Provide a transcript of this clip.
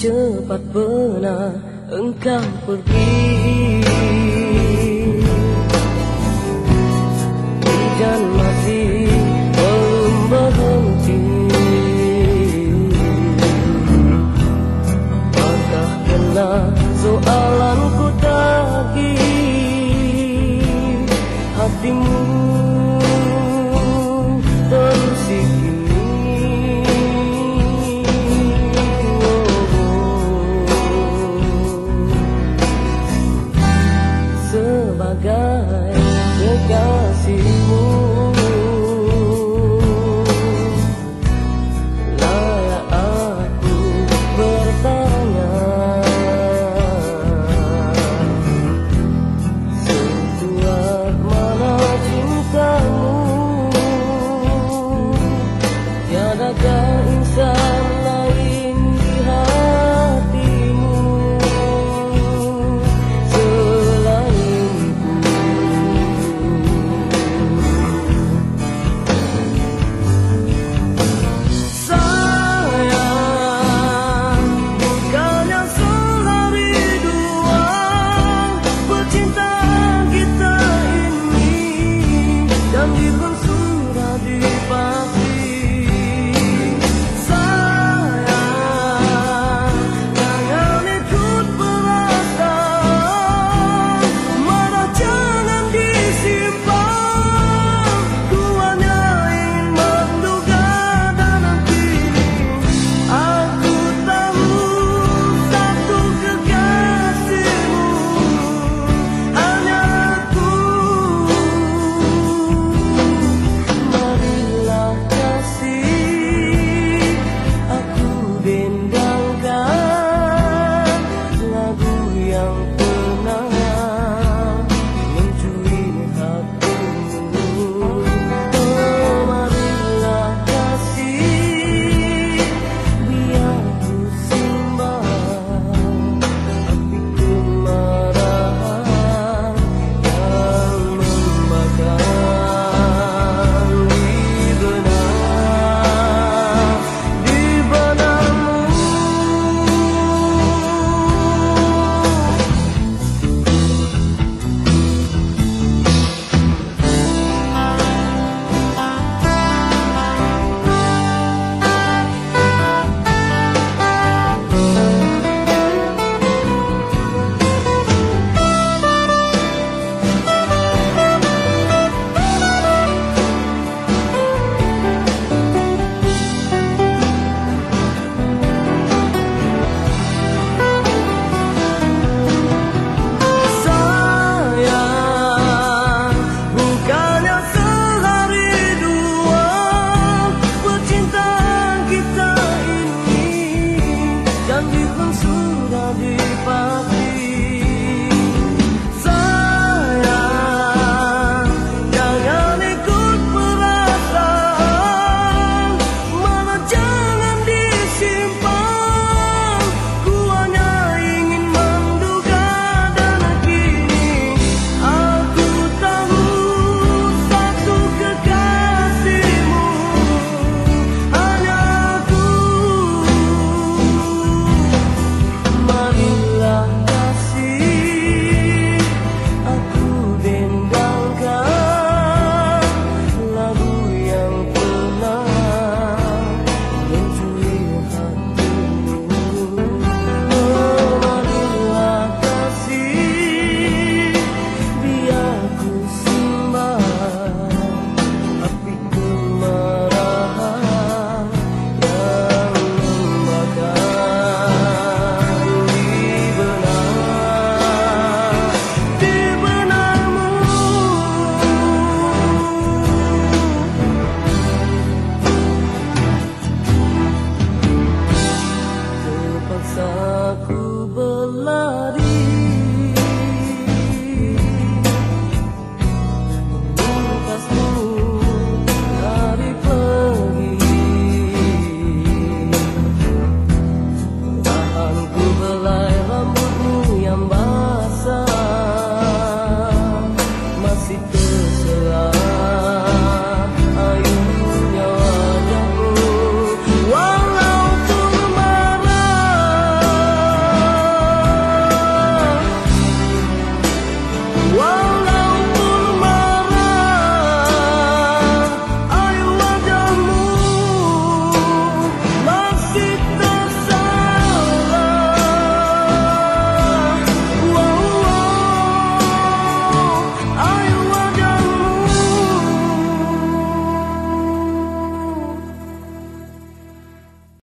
cepat benar engkau pergi. Di bagay na kasih